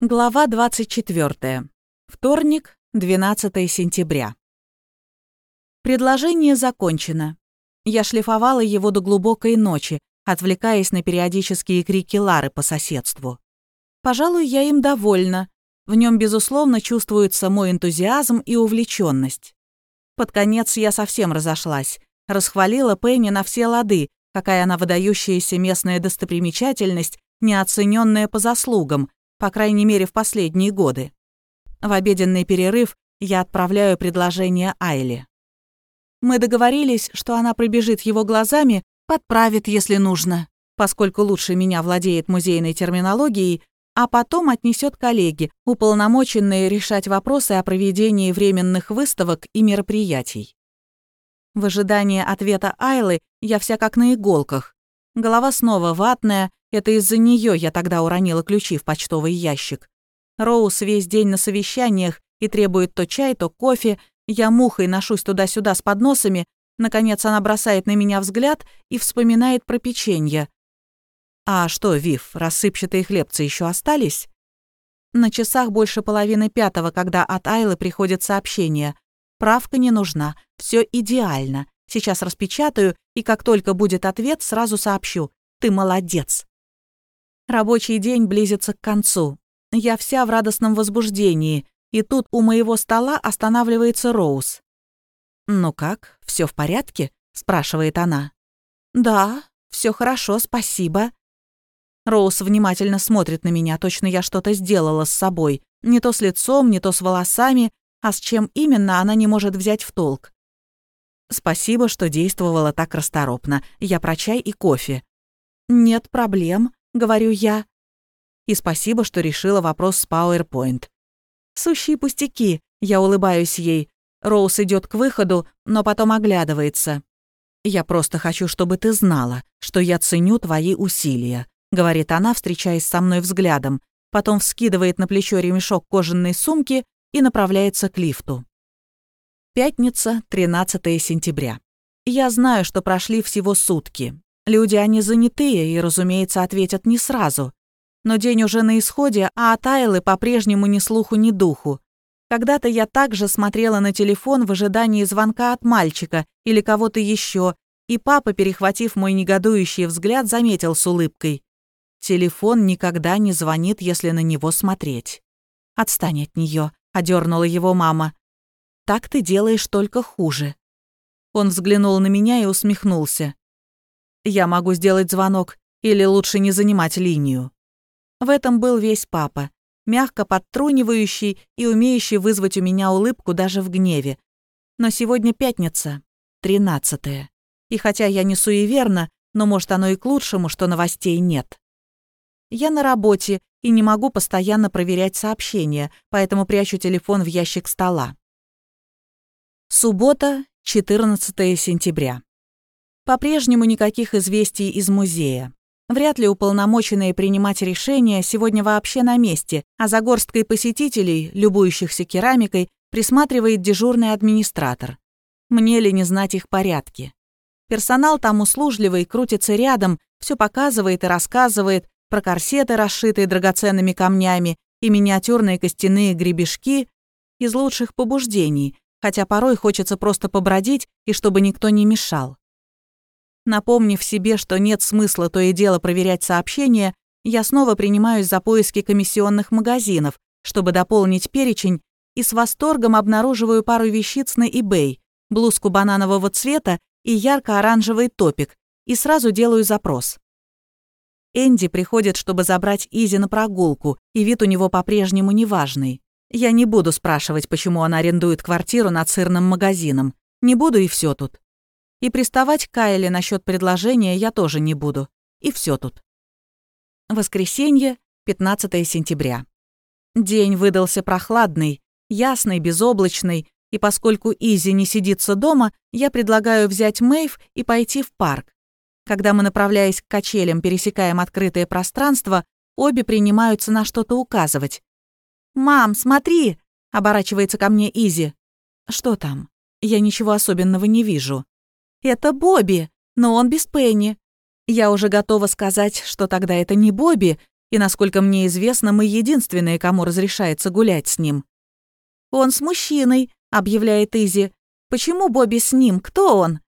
Глава 24. Вторник, 12 сентября. Предложение закончено. Я шлифовала его до глубокой ночи, отвлекаясь на периодические крики Лары по соседству. Пожалуй, я им довольна. В нем, безусловно, чувствуется мой энтузиазм и увлеченность. Под конец я совсем разошлась. Расхвалила Пенни на все лады, какая она выдающаяся местная достопримечательность, неоцененная по заслугам – по крайней мере, в последние годы. В обеденный перерыв я отправляю предложение Айли. Мы договорились, что она пробежит его глазами, подправит, если нужно, поскольку лучше меня владеет музейной терминологией, а потом отнесет коллеги, уполномоченные решать вопросы о проведении временных выставок и мероприятий. В ожидании ответа Айлы я вся как на иголках. Голова снова ватная, это из-за нее я тогда уронила ключи в почтовый ящик. Роуз весь день на совещаниях и требует то чай, то кофе. Я мухой ношусь туда-сюда с подносами. Наконец она бросает на меня взгляд и вспоминает про печенье. «А что, Вив, рассыпчатые хлебцы еще остались?» На часах больше половины пятого, когда от Айлы приходит сообщение. «Правка не нужна, все идеально. Сейчас распечатаю, и как только будет ответ, сразу сообщу. Ты молодец». Рабочий день близится к концу. Я вся в радостном возбуждении, и тут у моего стола останавливается Роуз. «Ну как, все в порядке?» — спрашивает она. «Да, все хорошо, спасибо». Роуз внимательно смотрит на меня, точно я что-то сделала с собой. Не то с лицом, не то с волосами, а с чем именно она не может взять в толк. Спасибо, что действовала так расторопно. Я про чай и кофе. Нет проблем говорю я. И спасибо, что решила вопрос с PowerPoint. Сущие пустяки, я улыбаюсь ей. Роуз идет к выходу, но потом оглядывается. «Я просто хочу, чтобы ты знала, что я ценю твои усилия», — говорит она, встречаясь со мной взглядом. Потом вскидывает на плечо ремешок кожаной сумки и направляется к лифту. Пятница, 13 сентября. Я знаю, что прошли всего сутки. Люди, они занятые и, разумеется, ответят не сразу. Но день уже на исходе, а от Айлы по-прежнему ни слуху, ни духу. Когда-то я также смотрела на телефон в ожидании звонка от мальчика или кого-то еще, и папа, перехватив мой негодующий взгляд, заметил с улыбкой. Телефон никогда не звонит, если на него смотреть. «Отстань от нее», — одернула его мама. «Так ты делаешь только хуже». Он взглянул на меня и усмехнулся. Я могу сделать звонок или лучше не занимать линию. В этом был весь папа, мягко подтрунивающий и умеющий вызвать у меня улыбку даже в гневе. Но сегодня пятница, тринадцатая. И хотя я не суеверна, но может оно и к лучшему, что новостей нет. Я на работе и не могу постоянно проверять сообщения, поэтому прячу телефон в ящик стола. Суббота, 14 сентября. По-прежнему никаких известий из музея. Вряд ли уполномоченные принимать решения сегодня вообще на месте, а за горсткой посетителей, любующихся керамикой, присматривает дежурный администратор. Мне ли не знать их порядки? Персонал там услужливый, крутится рядом, все показывает и рассказывает про корсеты, расшитые драгоценными камнями, и миниатюрные костяные гребешки из лучших побуждений, хотя порой хочется просто побродить и чтобы никто не мешал. Напомнив себе, что нет смысла то и дело проверять сообщения, я снова принимаюсь за поиски комиссионных магазинов, чтобы дополнить перечень, и с восторгом обнаруживаю пару вещиц на eBay, блузку бананового цвета и ярко-оранжевый топик, и сразу делаю запрос. Энди приходит, чтобы забрать Изи на прогулку, и вид у него по-прежнему неважный. Я не буду спрашивать, почему он арендует квартиру над сырным магазином. Не буду и все тут. И приставать к Кайле насчет предложения я тоже не буду. И все тут. Воскресенье, 15 сентября. День выдался прохладный, ясный, безоблачный, и поскольку Изи не сидится дома, я предлагаю взять Мэйв и пойти в парк. Когда мы, направляясь к качелям, пересекаем открытое пространство, обе принимаются на что-то указывать. «Мам, смотри!» — оборачивается ко мне Изи. «Что там? Я ничего особенного не вижу». Это Бобби, но он без Пенни. Я уже готова сказать, что тогда это не Бобби, и, насколько мне известно, мы единственные, кому разрешается гулять с ним. «Он с мужчиной», — объявляет Изи. «Почему Бобби с ним? Кто он?»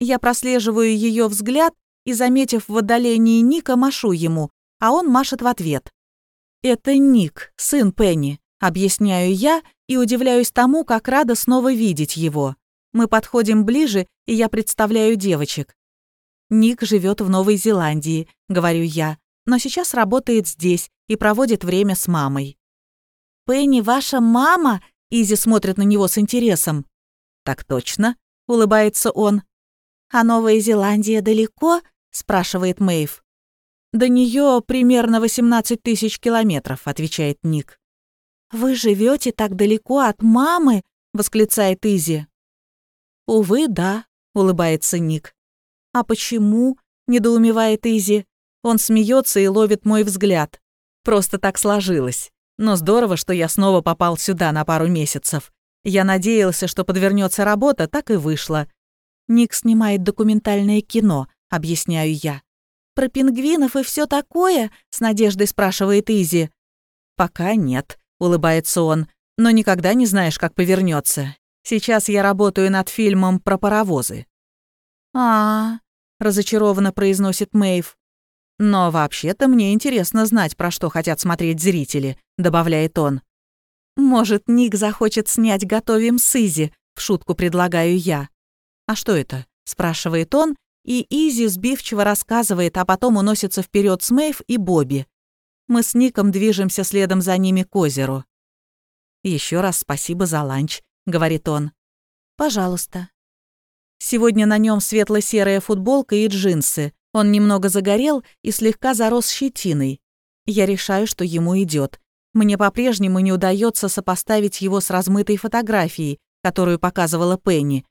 Я прослеживаю ее взгляд и, заметив в отдалении Ника, машу ему, а он машет в ответ. «Это Ник, сын Пенни», — объясняю я и удивляюсь тому, как рада снова видеть его. Мы подходим ближе, и я представляю девочек. «Ник живет в Новой Зеландии», — говорю я, «но сейчас работает здесь и проводит время с мамой». «Пенни ваша мама?» — Изи смотрит на него с интересом. «Так точно», — улыбается он. «А Новая Зеландия далеко?» — спрашивает Мэйв. «До нее примерно 18 тысяч километров», — отвечает Ник. «Вы живете так далеко от мамы?» — восклицает Изи. «Увы, да», — улыбается Ник. «А почему?» — недоумевает Изи. Он смеется и ловит мой взгляд. Просто так сложилось. Но здорово, что я снова попал сюда на пару месяцев. Я надеялся, что подвернется работа, так и вышло. Ник снимает документальное кино, объясняю я. Про пингвинов и все такое? С надеждой спрашивает Изи. Пока нет, улыбается он. Но никогда не знаешь, как повернется. Сейчас я работаю над фильмом про паровозы. А, -а, -а разочарованно произносит Мэйв. Но вообще-то мне интересно знать, про что хотят смотреть зрители, добавляет он. Может, Ник захочет снять «Готовим с Изи», в шутку предлагаю я. «А что это?» – спрашивает он, и Изи сбивчиво рассказывает, а потом уносится вперед с Мэйв и Бобби. Мы с Ником движемся следом за ними к озеру. Еще раз спасибо за ланч», — говорит он. «Пожалуйста». Сегодня на нем светло-серая футболка и джинсы. Он немного загорел и слегка зарос щетиной. Я решаю, что ему идет. Мне по-прежнему не удается сопоставить его с размытой фотографией, которую показывала Пенни.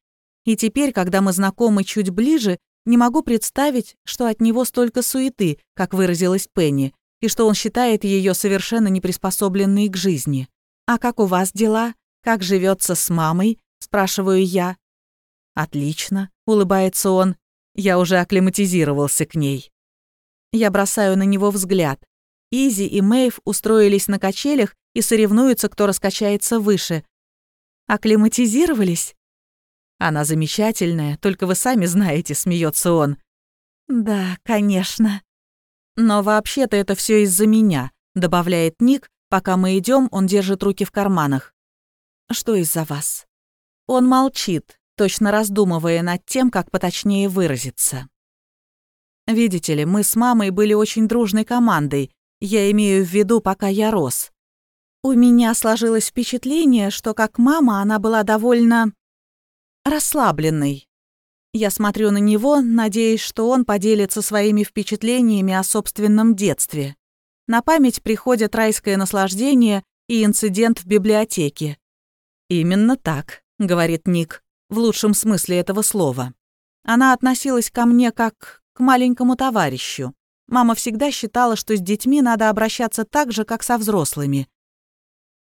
И теперь, когда мы знакомы чуть ближе, не могу представить, что от него столько суеты, как выразилась Пенни, и что он считает ее совершенно неприспособленной к жизни. «А как у вас дела? Как живется с мамой?» – спрашиваю я. «Отлично», – улыбается он. «Я уже акклиматизировался к ней». Я бросаю на него взгляд. Изи и Мэйв устроились на качелях и соревнуются, кто раскачается выше. «Акклиматизировались?» Она замечательная, только вы сами знаете, смеется он. Да, конечно. Но вообще-то это все из-за меня, добавляет Ник, пока мы идем, он держит руки в карманах. Что из-за вас? Он молчит, точно раздумывая над тем, как поточнее выразиться. Видите ли, мы с мамой были очень дружной командой. Я имею в виду, пока я рос. У меня сложилось впечатление, что как мама она была довольно расслабленный. Я смотрю на него, надеясь, что он поделится своими впечатлениями о собственном детстве. На память приходят райское наслаждение и инцидент в библиотеке. «Именно так», — говорит Ник, в лучшем смысле этого слова. Она относилась ко мне как к маленькому товарищу. Мама всегда считала, что с детьми надо обращаться так же, как со взрослыми.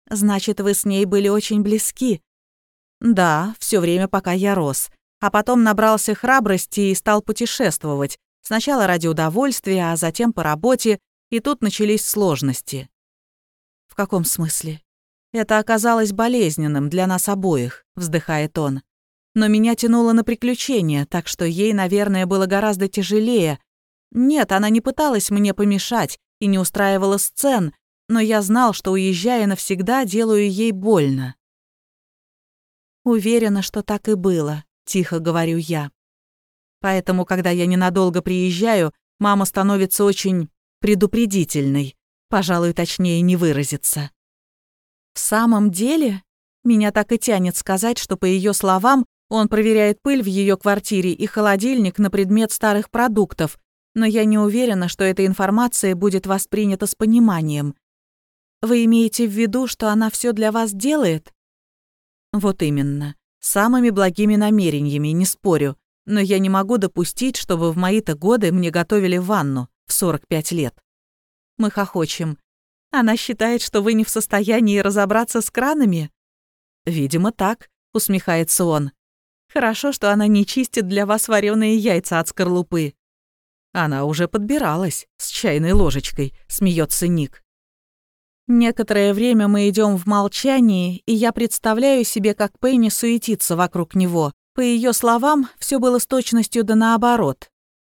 «Значит, вы с ней были очень близки», да, все время, пока я рос. А потом набрался храбрости и стал путешествовать. Сначала ради удовольствия, а затем по работе, и тут начались сложности. В каком смысле? Это оказалось болезненным для нас обоих, вздыхает он. Но меня тянуло на приключения, так что ей, наверное, было гораздо тяжелее. Нет, она не пыталась мне помешать и не устраивала сцен, но я знал, что, уезжая навсегда, делаю ей больно. Уверена, что так и было, тихо говорю я. Поэтому, когда я ненадолго приезжаю, мама становится очень предупредительной. Пожалуй, точнее не выразиться. В самом деле, меня так и тянет сказать, что по ее словам, он проверяет пыль в ее квартире и холодильник на предмет старых продуктов, но я не уверена, что эта информация будет воспринята с пониманием. Вы имеете в виду, что она все для вас делает? Вот именно. Самыми благими намерениями, не спорю. Но я не могу допустить, чтобы в мои-то годы мне готовили ванну в 45 лет. Мы хохочем. Она считает, что вы не в состоянии разобраться с кранами? Видимо, так, усмехается он. Хорошо, что она не чистит для вас вареные яйца от скорлупы. Она уже подбиралась с чайной ложечкой, смеется Ник. Некоторое время мы идем в молчании, и я представляю себе, как Пенни суетится вокруг него. По ее словам, все было с точностью да наоборот.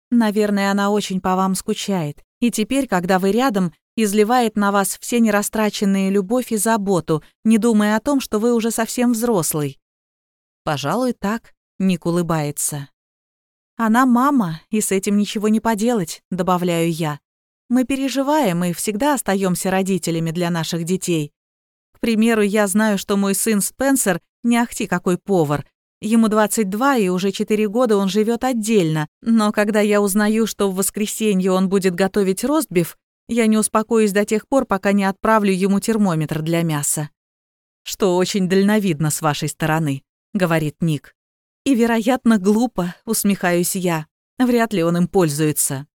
Наверное, она очень по вам скучает. И теперь, когда вы рядом, изливает на вас все нерастраченные любовь и заботу, не думая о том, что вы уже совсем взрослый. Пожалуй, так, Ник улыбается. Она мама, и с этим ничего не поделать, добавляю я. Мы переживаем и всегда остаемся родителями для наших детей. К примеру, я знаю, что мой сын Спенсер не ахти какой повар. Ему 22, и уже 4 года он живет отдельно. Но когда я узнаю, что в воскресенье он будет готовить ростбиф, я не успокоюсь до тех пор, пока не отправлю ему термометр для мяса. «Что очень дальновидно с вашей стороны», — говорит Ник. «И, вероятно, глупо», — усмехаюсь я. Вряд ли он им пользуется.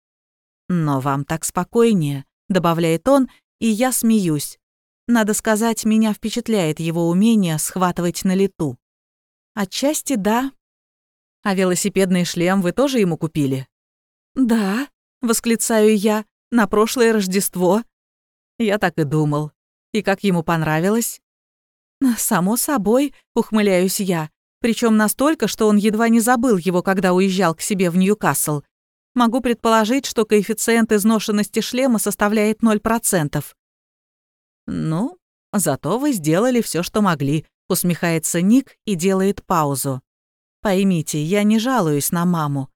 «Но вам так спокойнее», — добавляет он, и я смеюсь. Надо сказать, меня впечатляет его умение схватывать на лету. Отчасти да. А велосипедный шлем вы тоже ему купили? Да, восклицаю я, на прошлое Рождество. Я так и думал. И как ему понравилось? Само собой, ухмыляюсь я, причем настолько, что он едва не забыл его, когда уезжал к себе в Ньюкасл. Могу предположить, что коэффициент изношенности шлема составляет 0%. «Ну, зато вы сделали все, что могли», — усмехается Ник и делает паузу. «Поймите, я не жалуюсь на маму».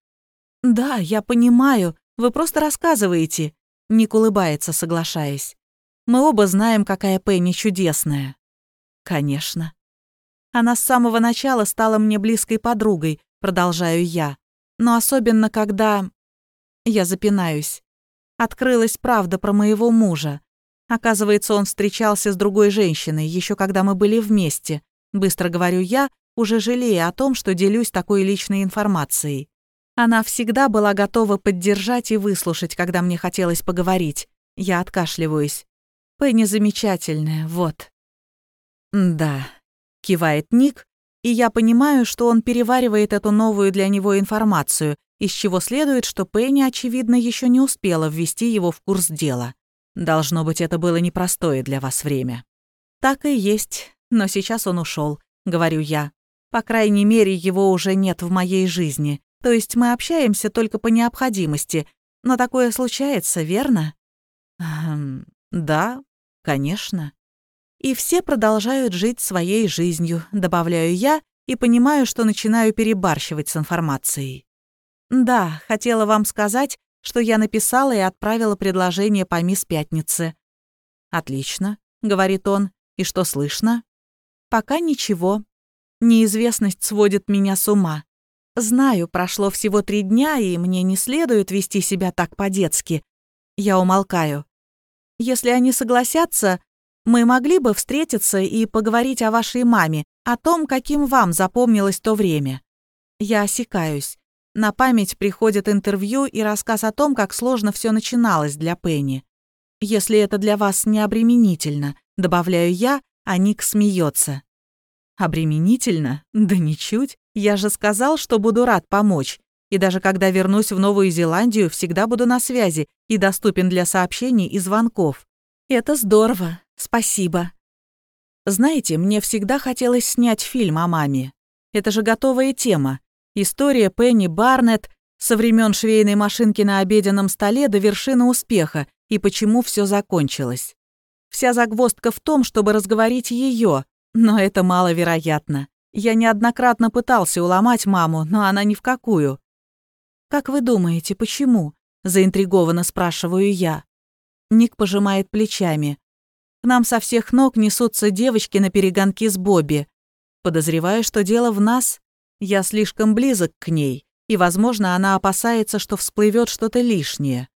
«Да, я понимаю, вы просто рассказываете», — Ник улыбается, соглашаясь. «Мы оба знаем, какая Пенни чудесная». «Конечно». Она с самого начала стала мне близкой подругой, продолжаю я. Но особенно когда... Я запинаюсь. Открылась правда про моего мужа. Оказывается, он встречался с другой женщиной, еще когда мы были вместе. Быстро говорю я, уже жалея о том, что делюсь такой личной информацией. Она всегда была готова поддержать и выслушать, когда мне хотелось поговорить. Я откашливаюсь. Пенни замечательная, вот. «Да», — кивает Ник, и я понимаю, что он переваривает эту новую для него информацию, из чего следует, что Пенни, очевидно, еще не успела ввести его в курс дела. Должно быть, это было непростое для вас время. Так и есть, но сейчас он ушел, говорю я. По крайней мере, его уже нет в моей жизни. То есть мы общаемся только по необходимости, но такое случается, верно? Эм, да, конечно. И все продолжают жить своей жизнью, добавляю я, и понимаю, что начинаю перебарщивать с информацией. «Да, хотела вам сказать, что я написала и отправила предложение по мисс Пятнице». «Отлично», — говорит он. «И что слышно?» «Пока ничего. Неизвестность сводит меня с ума. Знаю, прошло всего три дня, и мне не следует вести себя так по-детски. Я умолкаю. Если они согласятся, мы могли бы встретиться и поговорить о вашей маме, о том, каким вам запомнилось то время. Я осекаюсь. На память приходят интервью и рассказ о том, как сложно все начиналось для Пенни. «Если это для вас не обременительно», — добавляю я, а Ник смеется. «Обременительно? Да ничуть. Я же сказал, что буду рад помочь. И даже когда вернусь в Новую Зеландию, всегда буду на связи и доступен для сообщений и звонков. Это здорово. Спасибо. Знаете, мне всегда хотелось снять фильм о маме. Это же готовая тема. История Пенни Барнетт со времен швейной машинки на обеденном столе до вершины успеха и почему все закончилось. Вся загвоздка в том, чтобы разговорить ее, но это маловероятно. Я неоднократно пытался уломать маму, но она ни в какую. «Как вы думаете, почему?» – заинтригованно спрашиваю я. Ник пожимает плечами. К нам со всех ног несутся девочки на перегонки с Бобби. Подозреваю, что дело в нас. Я слишком близок к ней, и, возможно, она опасается, что всплывет что-то лишнее.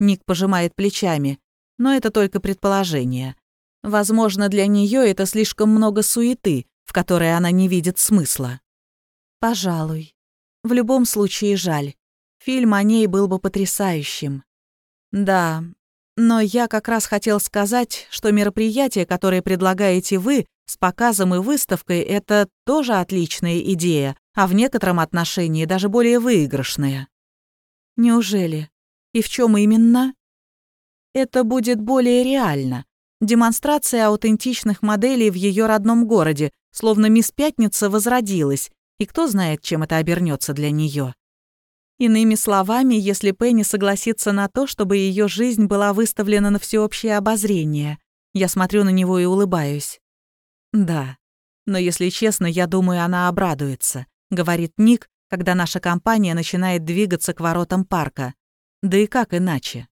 Ник пожимает плечами, но это только предположение. Возможно, для нее это слишком много суеты, в которой она не видит смысла. Пожалуй. В любом случае жаль. Фильм о ней был бы потрясающим. Да, но я как раз хотел сказать, что мероприятие, которое предлагаете вы, с показом и выставкой, это тоже отличная идея, а в некотором отношении даже более выигрышная. Неужели? И в чем именно? Это будет более реально. Демонстрация аутентичных моделей в ее родном городе, словно мисс Пятница возродилась, и кто знает, чем это обернется для нее. Иными словами, если Пенни согласится на то, чтобы ее жизнь была выставлена на всеобщее обозрение, я смотрю на него и улыбаюсь. Да, но если честно, я думаю, она обрадуется, говорит Ник, когда наша компания начинает двигаться к воротам парка. Да и как иначе?